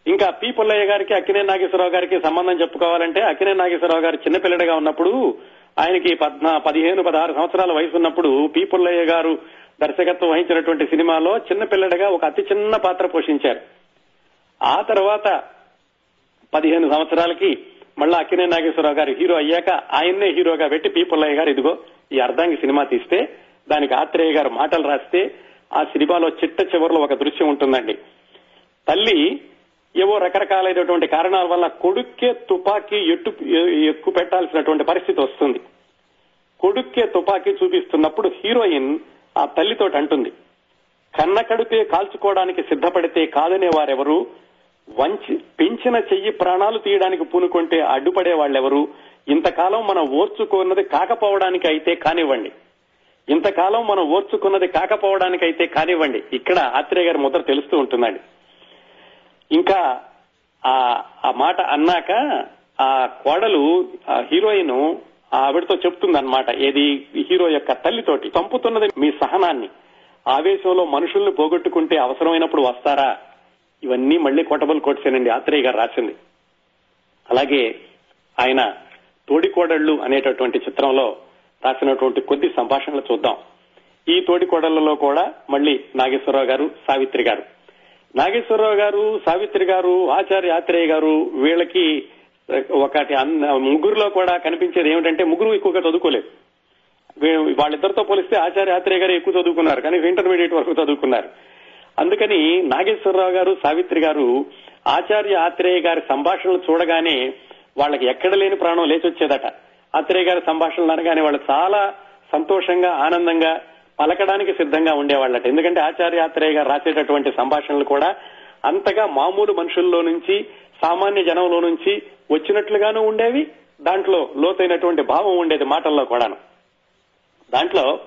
ఇంకా పి పుల్లయ్య గారికి అక్కినే నాగేశ్వరరావు గారికి సంబంధం చెప్పుకోవాలంటే అక్కినే నాగేశ్వరరావు గారు చిన్నపిల్లడిగా ఉన్నప్పుడు ఆయనకి పద్నా పదిహేను పదహారు సంవత్సరాల వయసు ఉన్నప్పుడు పి పుల్లయ్య గారు దర్శకత్వం వహించినటువంటి సినిమాలో చిన్నపిల్లడిగా ఒక అతి చిన్న పాత్ర పోషించారు. ఆ తర్వాత పదిహేను సంవత్సరాలకి మళ్ళా అక్కినే నాగేశ్వరరావు గారు హీరో అయ్యాక ఆయన్నే హీరోగా పెట్టి పి పుల్లయ్య గారు ఇదిగో ఈ అర్ధాంగి సినిమా తీస్తే దానికి ఆత్రేయ గారు మాటలు రాస్తే ఆ సినిమాలో చిట్ట చివరిలో ఒక దృశ్యం ఉంటుందండి. తల్లి ఏవో రకరకాలైనటువంటి కారణాల వల్ల కొడుక్కే తుపాకీ ఎట్టు ఎక్కువ పెట్టాల్సినటువంటి పరిస్థితి వస్తుంది. కొడుక్కే తుపాకీ చూపిస్తున్నప్పుడు హీరోయిన్ ఆ తల్లితోటి అంటుంది. కన్న కడుపే కాల్చుకోవడానికి సిద్ధపడితే కాదనే వారెవరు వంచి పెంచిన చెయ్యి ప్రాణాలు తీయడానికి పూనుకుంటే అడ్డుపడే వాళ్ళెవరు ఇంతకాలం మనం ఓర్చుకున్నది కాకపోవడానికి అయితే కానివ్వండి. ఇంతకాలం మనం ఓర్చుకున్నది కాకపోవడానికి అయితే కానివ్వండి. ఇక్కడ ఆత్రేయ గారి ముద్ర తెలుస్తూ ఉంటుందండి. ఇంకా ఆ ఆ మాట అన్నాక ఆ కోడలు ఆ హీరోయిన్ ఆవిడతో చెప్తుందన్నమాట. ఏది? హీరో యొక్క తల్లితోటి. చంపుతున్నది మీ సహనాన్ని. ఆవేశంలో మనుషుల్ని పోగొట్టుకుంటే అవసరమైనప్పుడు వస్తారా? ఇవన్నీ మళ్ళీ కోటబల్ కోట్సేనండి ఆత్రేయ గారు రాసింది. అలాగే ఆయన తోడికోడళ్ళు అనేటటువంటి చిత్రంలో రాసినటువంటి కొద్ది సంభాషణలు చూద్దాం. ఈ తోడికోడళ్ళలో కూడా మళ్ళీ నాగేశ్వరరావు గారు సావిత్రి గారు. నాగేశ్వరరావు గారు సావిత్రి గారు ఆచార్య ఆత్రేయ గారు వీళ్ళకి ఒకటి అన్న- ముగ్గురులో కూడా కనిపించేది ఏమిటంటే ముగ్గురు ఎక్కువగా చదువుకోలేదు. వాళ్ళిద్దరితో పోలిస్తే ఆచార్య ఆత్రేయ గారు ఎక్కువ చదువుకున్నారు కానీ ఇంటర్మీడియట్ వరకు చదువుకున్నారు. అందుకని నాగేశ్వరరావు గారు సావిత్రి గారు ఆచార్య ఆత్రేయ గారి సంభాషణలు చూడగానే వాళ్ళకి ఎక్కడ లేని ప్రాణం లేచి వచ్చేదట ఆత్రేయ గారి సంభాషణలు అనగానే వాళ్ళు చాలా సంతోషంగా ఆనందంగా పలకడానికి సిద్ధంగా ఉండేవాళ్ళట. ఎందుకంటే ఆచార్య ఆత్రేయ గారు రాసేటటువంటి సంభాషణలు కూడా అంతగా మామూలు మనుషుల్లో నుంచి సామాన్య జనంలో నుంచి వచ్చినట్లుగాను ఉండేవి దాంట్లో లోతైనటువంటి భావం ఉండేది మాటల్లో కూడాను. దాంట్లో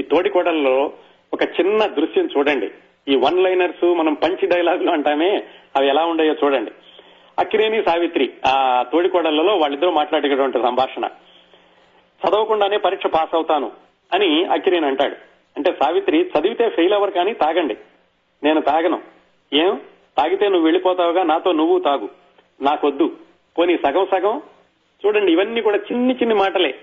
ఈ తోడికోడల్లో ఒక చిన్న దృశ్యం చూడండి. ఈ వన్ లైనర్స్ మనం పంచి డైలాగులు అంటామే అవి ఎలా ఉండయో చూడండి. అక్కిరేని సావిత్రి ఆ తోడికోడళ్ళలో వాళ్ళిద్దరూ మాట్లాడేటటువంటి సంభాషణ. చదవకుండానే పరీక్ష పాస్ అవుతాను అని అక్కిరేని అంటాడు. అంటే సావిత్రి చదివితే ఫెయిల్ అవ్వరు కానీ తాగండి. నేను తాగను. ఏం? తాగితే నువ్వు వెళ్ళిపోతావుగా నాతో నువ్వు తాగు. నాకొద్దు. పోనీ సగం సగం? చూడండి ఇవన్నీ కూడా చిన్ని చిన్ని మాటలే.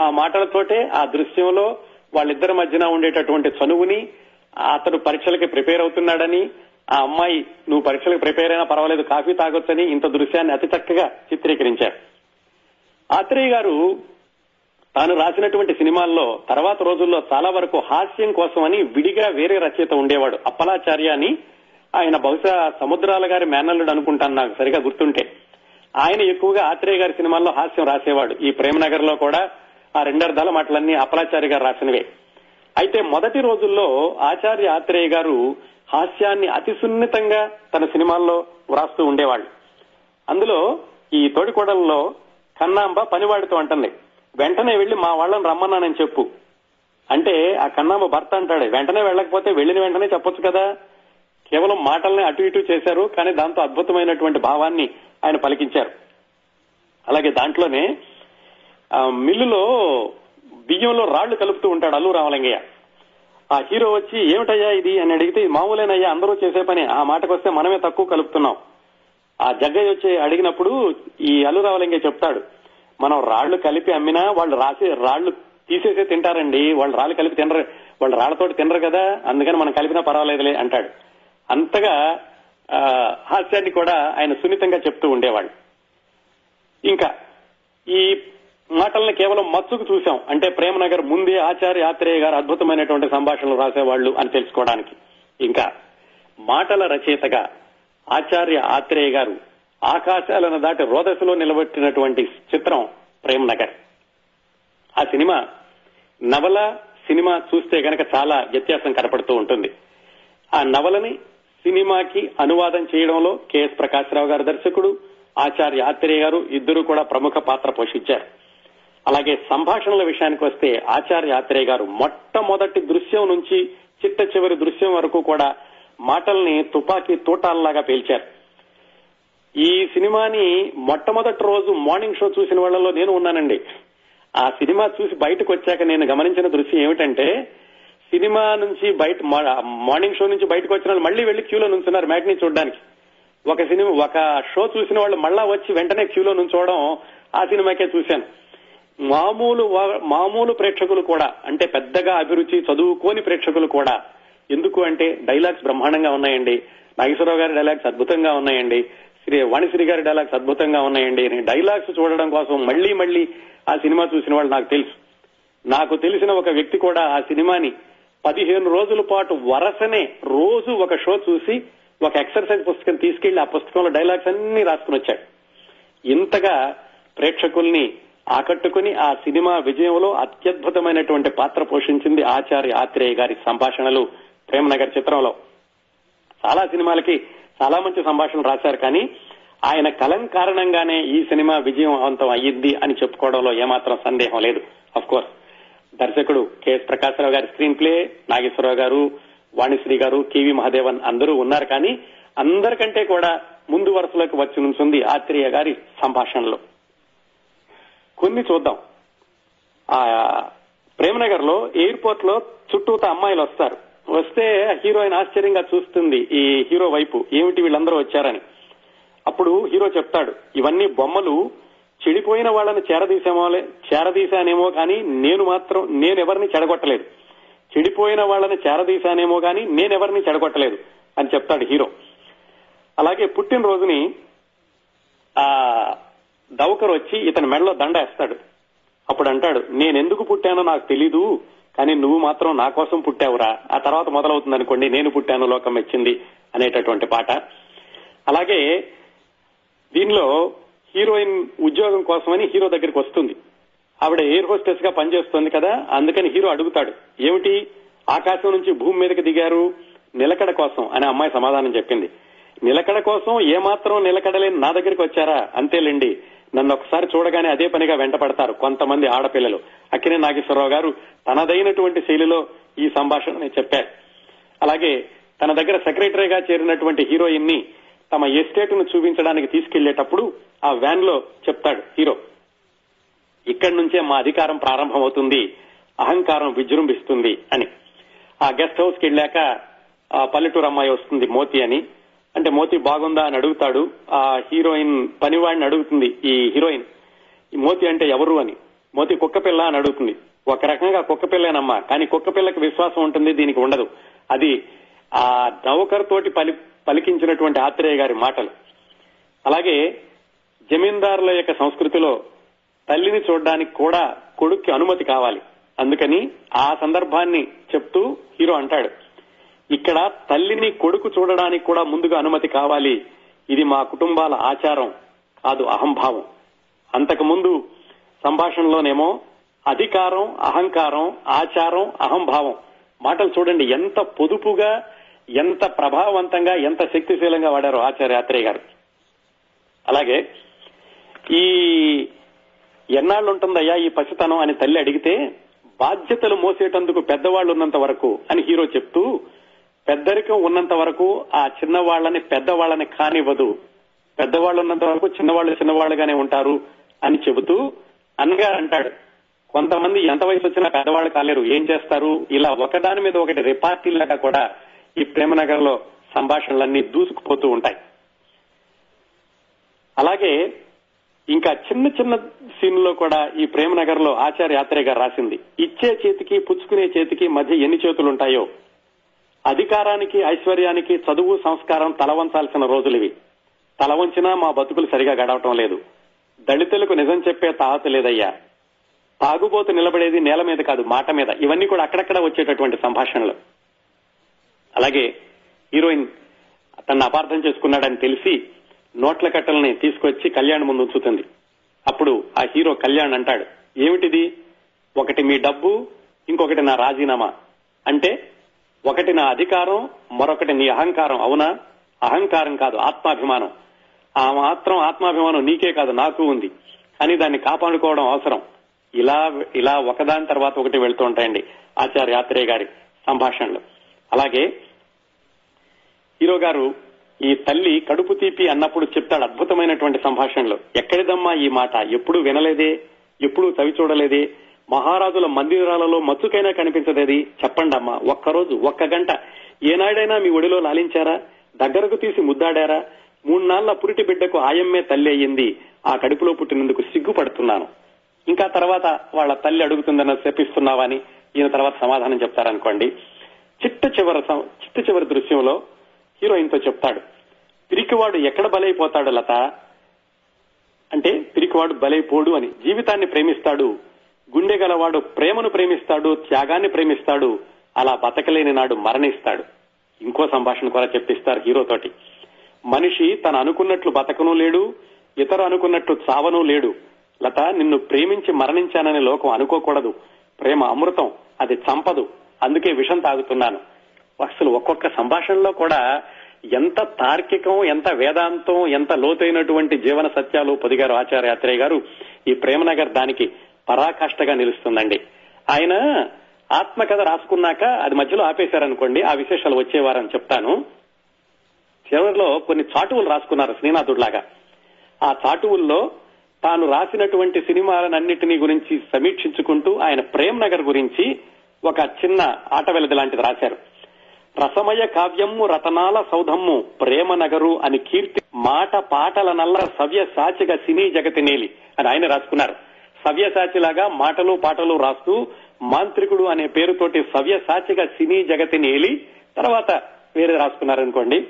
ఆ మాటలతోటే ఆ దృశ్యంలో వాళ్ళిద్దరి మధ్యన ఉండేటటువంటి చనువుని అతడు పరీక్షలకి ప్రిపేర్ అవుతున్నాడని ఆ అమ్మాయి నువ్వు పరీక్షలకు ప్రిపేర్ అయినా పర్వాలేదు కాఫీ తాగొచ్చని ఇంత దృశ్యాన్ని అతి చక్కగా చిత్రీకరించారు. ఆత్రేయ గారు తాను రాసినటువంటి సినిమాల్లో తర్వాత రోజుల్లో చాలా వరకు హాస్యం కోసమని విడిగా వేరే రచయిత ఉండేవాడు అప్పలాచార్య అని ఆయన బహుశా సముద్రాల గారి మేనల్లుడు అనుకుంటాను నాకు సరిగా గుర్తుంటే. ఆయన ఎక్కువగా ఆత్రేయ గారి సినిమాల్లో హాస్యం రాసేవాడు. ఈ ప్రేమనగర్లో కూడా ఆ రెండర్ధాల మాటలన్నీ అప్పలాచార్య గారు రాసినవే. అయితే మొదటి రోజుల్లో ఆచార్య ఆత్రేయ గారు హాస్యాన్ని అతి సున్నితంగా తన సినిమాల్లో వ్రాస్తూ ఉండేవాళ్ళు. అందులో ఈ తోడికోడల్లో కన్నాంబ పనివాడితో అంటుంది. వెంటనే వెళ్ళి మా వాళ్ళని రమ్మన్నానని చెప్పు. అంటే ఆ కన్నాంబ భర్త అంటాడు. వెంటనే వెళ్ళకపోతే వెళ్ళిన వెంటనే చెప్పొచ్చు కదా. కేవలం మాటల్ని అటు ఇటు చేశారు కానీ దాంతో అద్భుతమైనటువంటి భావాన్ని ఆయన పలికించారు. అలాగే దాంట్లోనే మిల్లులో బియ్యంలో రాళ్ళు కలుపుతూ ఉంటాడు అల్లు రామలింగయ్య. ఆ హీరో వచ్చి ఏమిటయ్యా ఇది? అని అడిగితే మామూలేనయ్యా అందరూ చేసే పని. ఆ మాటకు వస్తే మనమే తక్కువ కలుపుతున్నాం. ఆ జగ్గయ్య వచ్చి అడిగినప్పుడు ఈ అల్లు రామలింగయ్య చెప్తాడు మనం రాళ్ళు కలిపి అమ్మినా వాళ్ళు రాసి రాళ్ళు తీసేసే తింటారండి. వాళ్ళు రాళ్ళు కలిపి తినరు. వాళ్ళు రాళ్ళతో తినరు కదా. అందుకని మనం కలిపినా పర్వాలేదులే అంటాడు. అంతగా హాస్యాన్ని కూడా ఆయన సున్నితంగా చెప్తూ ఉండేవాళ్ళు ఇంకా ఈ మాటల్ని కేవలం మచ్చుకు చూశాం. అంటే ప్రేమనగర్ ముందే ఆచార్య ఆత్రేయ గారు అద్భుతమైనటువంటి సంభాషణలు రాసేవాళ్ళు అని తెలుసుకోవడానికి. ఇంకా మాటల రచయితగా ఆచార్య ఆత్రేయ గారు ఆకాశాలను దాటి రోదశలో నిలబెట్టినటువంటి చిత్రం ప్రేమనగర్. ఆ సినిమా నవల సినిమా చూస్తే గనక చాలా వ్యత్యాసం కనపడుతూ ఉంటుంది. ఆ నవలని సినిమాకి అనువాదం చేయడంలో కెఎస్ ప్రకాశ్రావు గారు దర్శకుడు ఆచార్య ఆత్రేయ గారు ఇద్దరు కూడా ప్రముఖ పాత్ర పోషించారు. అలాగే సంభాషణల విషయానికి వస్తే ఆచార్య ఆత్రేయ గారు మొట్టమొదటి దృశ్యం నుంచి చిట్ట చివరి దృశ్యం వరకు కూడా మాటల్ని తుపాకీ తూటాల్లాగా పేల్చారు. ఈ సినిమాని మొట్టమొదటి రోజు మార్నింగ్ షో చూసిన వాళ్ళలో నేను ఉన్నానండి. ఆ సినిమా చూసి బయటకు వచ్చాక నేను గమనించిన దృశ్యం ఏమిటంటే సినిమా నుంచి బయట మార్నింగ్ షో నుంచి బయటకు వచ్చిన వాళ్ళు మళ్ళీ వెళ్ళి క్యూలో నుంచున్నారు మ్యాట్ని చూడడానికి. ఒక సినిమా ఒక షో చూసిన వాళ్ళు మళ్ళా వచ్చి వెంటనే క్యూలో నుంచోవడం ఆ సినిమాకే చూశాను. మామూలు మామూలు ప్రేక్షకులు కూడా అంటే పెద్దగా అభిరుచి చదువుకోని ప్రేక్షకులు కూడా ఎందుకు అంటే డైలాగ్స్ బ్రహ్మాండంగా ఉన్నాయండి. నాగేశ్వరరావు గారి డైలాగ్స్ అద్భుతంగా ఉన్నాయండి. శ్రీ వాణిశ్రీ గారి డైలాగ్స్ అద్భుతంగా ఉన్నాయండి. నేను డైలాగ్స్ చూడడం కోసం మళ్ళీ మళ్ళీ ఆ సినిమా చూసిన వాళ్ళు నాకు తెలుసు. నాకు తెలిసిన ఒక వ్యక్తి కూడా ఆ సినిమాని పదిహేను రోజుల పాటు వరసనే రోజు ఒక షో చూసి ఒక ఎక్సర్సైజ్ పుస్తకం తీసుకెళ్ళి ఆ పుస్తకంలో డైలాగ్స్ అన్ని రాసుకుని వచ్చాడు. ఇంతగా ప్రేక్షకుల్ని ఆకట్టుకుని ఆ సినిమా విజయంలో అత్యద్భుతమైనటువంటి పాత్ర పోషించింది ఆచార్య ఆత్రేయ గారి సంభాషణలు ప్రేమనగర్ చిత్రంలో. చాలా సినిమాలకి చాలా మంచి సంభాషణలు రాశారు కానీ ఆయన కలం కారణంగానే ఈ సినిమా విజయవంతం అయ్యింది అని చెప్పుకోవడంలో ఏమాత్రం సందేహం లేదు. అఫ్ కోర్స్ దర్శకుడు కెఎస్ ప్రకాశ్రావు గారి స్క్రీన్ ప్లే నాగేశ్వరరావు గారు వాణిశ్రీ గారు కేవి మహాదేవన్ అందరూ ఉన్నారు కానీ అందరికంటే కూడా ముందు వరుసలోకి వచ్చి నుంచుంది ఆత్రేయ గారి సంభాషణలో. కొన్ని చూద్దాం. ఆ ప్రేమనగర్లో ఎయిర్పోర్ట్లో చుట్టూత అమ్మాయిలు వస్తారు. వస్తే హీరోయిన్ ఆశ్చర్యంగా చూస్తుంది ఈ హీరో వైపు. ఏమిటి వీళ్ళందరూ వచ్చారని. అప్పుడు హీరో చెప్తాడు ఇవన్నీ బొమ్మలు. చెడిపోయిన వాళ్ళని చేరదీసామో చేరదీశానేమో కానీ నేను మాత్రం నేను ఎవరిని చెడగొట్టలేదు. చెడిపోయిన వాళ్ళని చేరదీశానేమో కానీ నేనెవరిని చెడగొట్టలేదు అని చెప్తాడు హీరో. అలాగే పుట్టినరోజుని ఆ దవకరు వచ్చి ఇతని మెడలో దండ వేస్తాడు అప్పుడు అంటాడు నేనెందుకు పుట్టానో నాకు తెలీదు కానీ నువ్వు మాత్రం నా కోసం పుట్టావురా. ఆ తర్వాత మొదలవుతుంది అనుకోండి నేను పుట్టాను లోకం మెచ్చింది అనేటటువంటి పాట. అలాగే దీనిలో హీరోయిన్ ఉద్యోగం కోసమని హీరో దగ్గరికి వస్తుంది. ఆవిడ ఎయిర్ హోస్టెస్గా పనిచేస్తుంది కదా అందుకని హీరో అడుగుతాడు ఏమిటి ఆకాశం నుంచి భూమి మీదకి దిగారు నిలకడ కోసం? అని అమ్మాయి సమాధానం చెప్పింది. నిలకడ కోసం ఏమాత్రం నిలకడలేని నా దగ్గరికి వచ్చారా? అంతేలేండి నన్ను ఒకసారి చూడగానే అదే పనిగా వెంటపడతారు కొంతమంది ఆడపిల్లలు. అక్కినే నాగేశ్వరరావు గారు తనదైనటువంటి శైలిలో ఈ సంభాషణ చెప్పారు అలాగే తన దగ్గర సెక్రటరీగా చేరినటువంటి హీరోయిన్ని తమ ఎస్టేట్ను చూపించడానికి తీసుకెళ్ళేటప్పుడు ఆ వ్యాన్లో చెప్తాడు హీరో ఇక్కడి నుంచే మా అధికారం ప్రారంభమవుతుంది అహంకారం విజృంభిస్తుంది అని. ఆ గెస్ట్ హౌస్కి వెళ్ళాక ఆ పల్లెటూరు అమ్మాయి వస్తుంది మోతి అని. అంటే మోతి బాగుందా అని అడుగుతాడు. ఆ హీరోయిన్ పనివాడిని అడుగుతుంది ఈ హీరోయిన్ ఈ మోతి అంటే ఎవరు అని. మోతి కుక్కపిల్ల అని అడుగుతుంది. ఒక రకంగా కుక్కపిల్లనమ్మా కానీ కుక్కపిల్లకి విశ్వాసం ఉంటుంది దీనికి ఉండదు. అది ఆ నౌకర్ తోటి పలి పలికించినటువంటి ఆత్రేయ గారి మాటలు. అలాగే జమీందారుల యొక్క సంస్కృతిలో తల్లిని చూడడానికి కూడా కొడుక్కి అనుమతి కావాలి. అందుకని ఆ సందర్భాన్ని చెప్తూ హీరో అంటాడు. ఇక్కడ తల్లిని కొడుకు చూడడానికి కూడా ముందుగా అనుమతి కావాలి. ఇది మా కుటుంబాల ఆచారం. కాదు అహంభావం. అంతకు ముందు సంభాషణలోనేమో అధికారం అహంకారం ఆచారం అహంభావం. మాటలు చూడండి ఎంత పొదుపుగా ఎంత ప్రభావవంతంగా ఎంత శక్తిశీలంగా వాడారు ఆచార్య ఆత్రేయ గారు. అలాగే ఈ ఎన్నాళ్ళు ఉంటుందయ్యా ఈ పసితనం అని తల్లి అడిగితే బాధ్యతలు మోసేటందుకు పెద్దవాళ్ళు ఉన్నంత వరకు అని హీరో చెప్తూ పెద్దరికం ఉన్నంత వరకు ఆ చిన్నవాళ్ళని పెద్దవాళ్ళని కానివ్వదు. పెద్దవాళ్ళు ఉన్నంత వరకు చిన్నవాళ్ళు చిన్నవాళ్ళుగానే ఉంటారు అని చెబుతూ అన్నగారు అంటాడు కొంతమంది ఎంత వయసు వచ్చినా పెద్దవాళ్ళు కాలేరు ఏం చేస్తారు? ఇలా ఒకదాని మీద ఒకటి రిపార్టీలాగా కూడా ఈ ప్రేమనగర్లో సంభాషణలన్నీ దూసుకుపోతూ ఉంటాయి. అలాగే ఇంకా చిన్న చిన్న సీన్లో కూడా ఈ ప్రేమనగర్లో ఆచార్య యాత్రే గారు రాసింది ఇచ్చే చేతికి పుచ్చుకునే చేతికి మధ్య ఎన్ని చేతులు ఉంటాయో అధికారానికి ఐశ్వర్యానికి చదువు సంస్కారం తలవంచాల్సిన రోజులివి. తల వంచినా మా బతుకులు సరిగా గడవటం లేదు. దళితులకు నిజం చెప్పే తాహత లేదయ్యా. తాగుబోతు నిలబడేది నేల మీద కాదు మాట మీద. ఇవన్నీ కూడా అక్కడక్కడ వచ్చేటటువంటి సంభాషణలు. అలాగే హీరోయిన్ తన అపార్థం చేసుకున్నాడని తెలిసి నోట్ల కట్టల్ని తీసుకొచ్చి కళ్యాణ్ ముందు ఉంచుతుంది. అప్పుడు ఆ హీరో కళ్యాణ్ అంటాడు ఏమిటిది? ఒకటి మీ డబ్బు ఇంకొకటి నా రాజీనామా. అంటే ఒకటి నా అధికారం మరొకటి నీ అహంకారం అవునా? అహంకారం కాదు ఆత్మాభిమానం. ఆ మాత్రం ఆత్మాభిమానం నీకే కాదు నాకు ఉంది. అని దాన్ని కాపాడుకోవడం అవసరం. ఇలా ఇలా ఒకదాని తర్వాత ఒకటి వెళ్తూ ఉంటాయండి ఆచార్య యాత్రేయ గారి సంభాషణలు. అలాగే హీరో గారు ఈ తల్లి కడుపు తీపి అన్నప్పుడు చెప్తాడు అద్భుతమైనటువంటి సంభాషణలు. ఎక్కడిదమ్మా ఈ మాట? ఎప్పుడు వినలేదే? ఎప్పుడు చవి చూడలేదే? మహారాజుల మందిరాలలో మచ్చుకైనా కనిపించదేది? చెప్పండి అమ్మా ఒక్కరోజు ఒక్క గంట. ఏనాడైనా మీ ఒడిలో లాలించారా? దగ్గరకు తీసి ముద్దాడారా? మూడు నాళ్ళ పురిటి బిడ్డకు ఆయమ్మే తల్లి అయ్యింది. ఆ కడుపులో పుట్టినందుకు సిగ్గుపడుతున్నాను. ఇంకా తర్వాత వాళ్ళ తల్లి అడుగుతుందని శపిస్తున్నావని ఈయన తర్వాత సమాధానం చెప్తారనుకోండి. చిట్ట చివరి చిట్ట చివరి దృశ్యంలో హీరోయిన్తో చెప్తాడు. పిరికివాడు ఎక్కడ బలైపోతాడు లత? అంటే పిరికివాడు బలైపోడు అని జీవితాన్ని ప్రేమిస్తాడు. గుండె గలవాడు ప్రేమను ప్రేమిస్తాడు త్యాగాన్ని ప్రేమిస్తాడు అలా బతకలేని నాడు మరణిస్తాడు. ఇంకో సంభాషణ కూడా చెప్పిస్తారు హీరో తోటి. మనిషి తను అనుకున్నట్లు బతకను లేడు ఇతర అనుకున్నట్లు చావను లేడు. లత నిన్ను ప్రేమించి మరణించానని లోకం అనుకోకూడదు. ప్రేమ అమృతం అది చంపదు. అందుకే విషం తాగుతున్నాను. అసలు ఒక్కొక్క సంభాషణలో కూడా ఎంత తార్కికం ఎంత వేదాంతం ఎంత లోతైనటువంటి జీవన సత్యాలు పొదిగారు ఆచార్య యాత్రేయ గారు ఈ ప్రేమనగర్ దానికి. పరాకాష్ఠగా నిలుస్తుందండి. ఆయన ఆత్మకథ రాసుకున్నాక అది మధ్యలో ఆపేశారనుకోండి ఆ విశేషాలు వచ్చేవారని చెప్తాను. చివరిలో కొన్ని చాటువులు రాసుకున్నారు శ్రీనాథుడిలాగా. ఆ చాటువుల్లో తాను రాసినటువంటి సినిమాలన్నింటినీ గురించి సమీక్షించుకుంటూ ఆయన ప్రేమ్ నగర్ గురించి ఒక చిన్న ఆటవెలది లాంటిది రాశారు. రసమయ కావ్యము రతనాల సౌధమ్ము ప్రేమ నగరు అని కీర్తి మాట పాటల నల్ల సవ్య సాచిగా సినీ జగతి నేలి అని ఆయన రాసుకున్నారు. సవ్యసాచిలాగా మాటలు పాటలు రాస్తూ మాంత్రికుడు అనే పేరుతోటి సవ్య సాచిగా సినీ జగతి నేలి తర్వాత వేరే రాసుకున్నారనుకోండి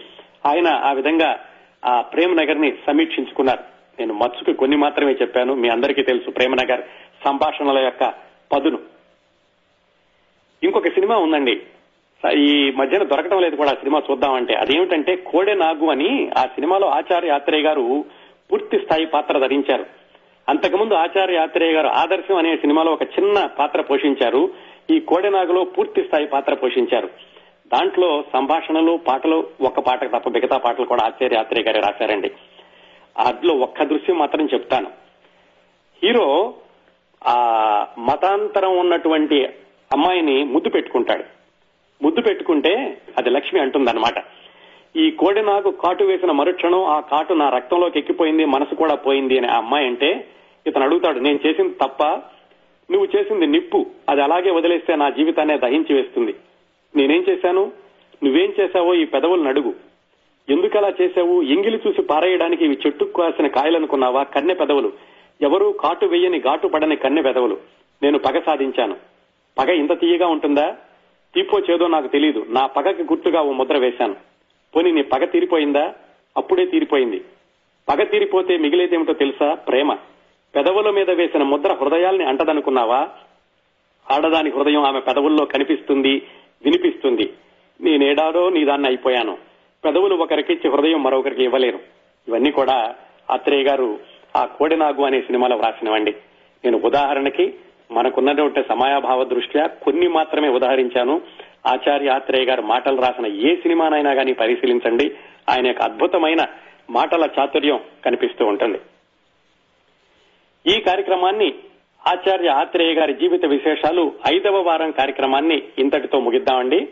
ఆయన ఆ విధంగా ఆ ప్రేమ నగర్ని సమీక్షించుకున్నారు. నేను మచ్చుకు కొన్ని మాత్రమే చెప్పాను మీ అందరికీ తెలుసు ప్రేమనగర్ సంభాషణల యొక్క పదును. ఇంకొక సినిమా ఉందండి. ఈ మధ్యన దొరకడం లేదు కూడా ఆ సినిమా చూద్దామంటే. అదేమిటంటే కోడె నాగు అని ఆ సినిమాలో ఆచార్య యాత్రేయ గారు పూర్తి స్థాయి పాత్ర ధరించారు. అంతకుముందు ఆచార్య ఆత్రేయ గారు ఆదర్శం అనే సినిమాలో ఒక చిన్న పాత్ర పోషించారు. ఈ కోడెనాగులో పూర్తి స్థాయి పాత్ర పోషించారు. దాంట్లో సంభాషణలు పాటలు ఒక్క పాట తప్ప మిగతా పాటలు కూడా ఆచార్య ఆత్రేయ గారే రాశారండి. అందులో ఒక్క దృశ్యం మాత్రం చెప్తాను. హీరో ఆ మతాంతరం ఉన్నటువంటి అమ్మాయిని ముద్దు పెట్టుకుంటాడు. ముద్దు పెట్టుకుంటే అది లక్ష్మి అంటుందన్నమాట. ఈ కోడి నాకు కాటు వేసిన మరుక్షణం ఆ కాటు నా రక్తంలోకి ఎక్కిపోయింది మనసు కూడా పోయింది అని ఆ అమ్మాయి అంటే ఇతను అడుగుతాడు నేను చేసింది తప్ప నువ్వు చేసింది నిప్పు. అది అలాగే వదిలేస్తే నా జీవితాన్ని దహించి వేస్తుంది. నేనేం చేశాను? నువ్వేం చేశావో ఈ పెదవులను అడుగు. ఎందుకు అలా చేశావు? ఎంగిలి చూసి పారేయడానికి ఇవి చెట్టుకు కాసిన కాయలనుకున్నావా? కన్నె పెదవులు. ఎవరూ కాటు వెయ్యని ఘాటు పడని కన్నె పెదవులు. నేను పగ సాధించాను. పగ ఇంత తీయగా ఉంటుందా? తీపో చేదో నాకు తెలియదు నా పగకి గుర్తుగా ఓ ముద్ర వేశాను. పోనీ నీ పగ తీరిపోయిందా? అప్పుడే తీరిపోయింది. పగ తీరిపోతే మిగిలేదేమిటో తెలుసా? ప్రేమ. పెదవుల మీద వేసిన ముద్ర హృదయాల్ని అంటదనుకున్నావా? ఆడదాని హృదయం ఆమె పెదవుల్లో కనిపిస్తుంది వినిపిస్తుంది. నేనేడాడో నీ దాన్ని అయిపోయాను. పెదవులు ఒకరికిచ్చి హృదయం మరొకరికి ఇవ్వలేను. ఇవన్నీ కూడా ఆత్రేయ గారు ఆ కోడెనాగు అనే సినిమాలో వ్రాసినవండి. నేను ఉదాహరణకి మనకున్నటువంటి సమయాభావ దృష్ట్యా కొన్ని మాత్రమే ఉదాహరించాను. ఆచార్య ఆత్రేయ గారు మాటలు రాసిన ఏ సినిమానైనా కానీ పరిశీలించండి. ఆయన యొక్క అద్భుతమైన మాటల చాతుర్యం కనిపిస్తూ ఉంటుంది. ఈ కార్యక్రమాన్ని ఆచార్య ఆత్రేయ గారి జీవిత విశేషాలు ఐదవ వారం కార్యక్రమాన్ని ఇంతటితో ముగిద్దామండి.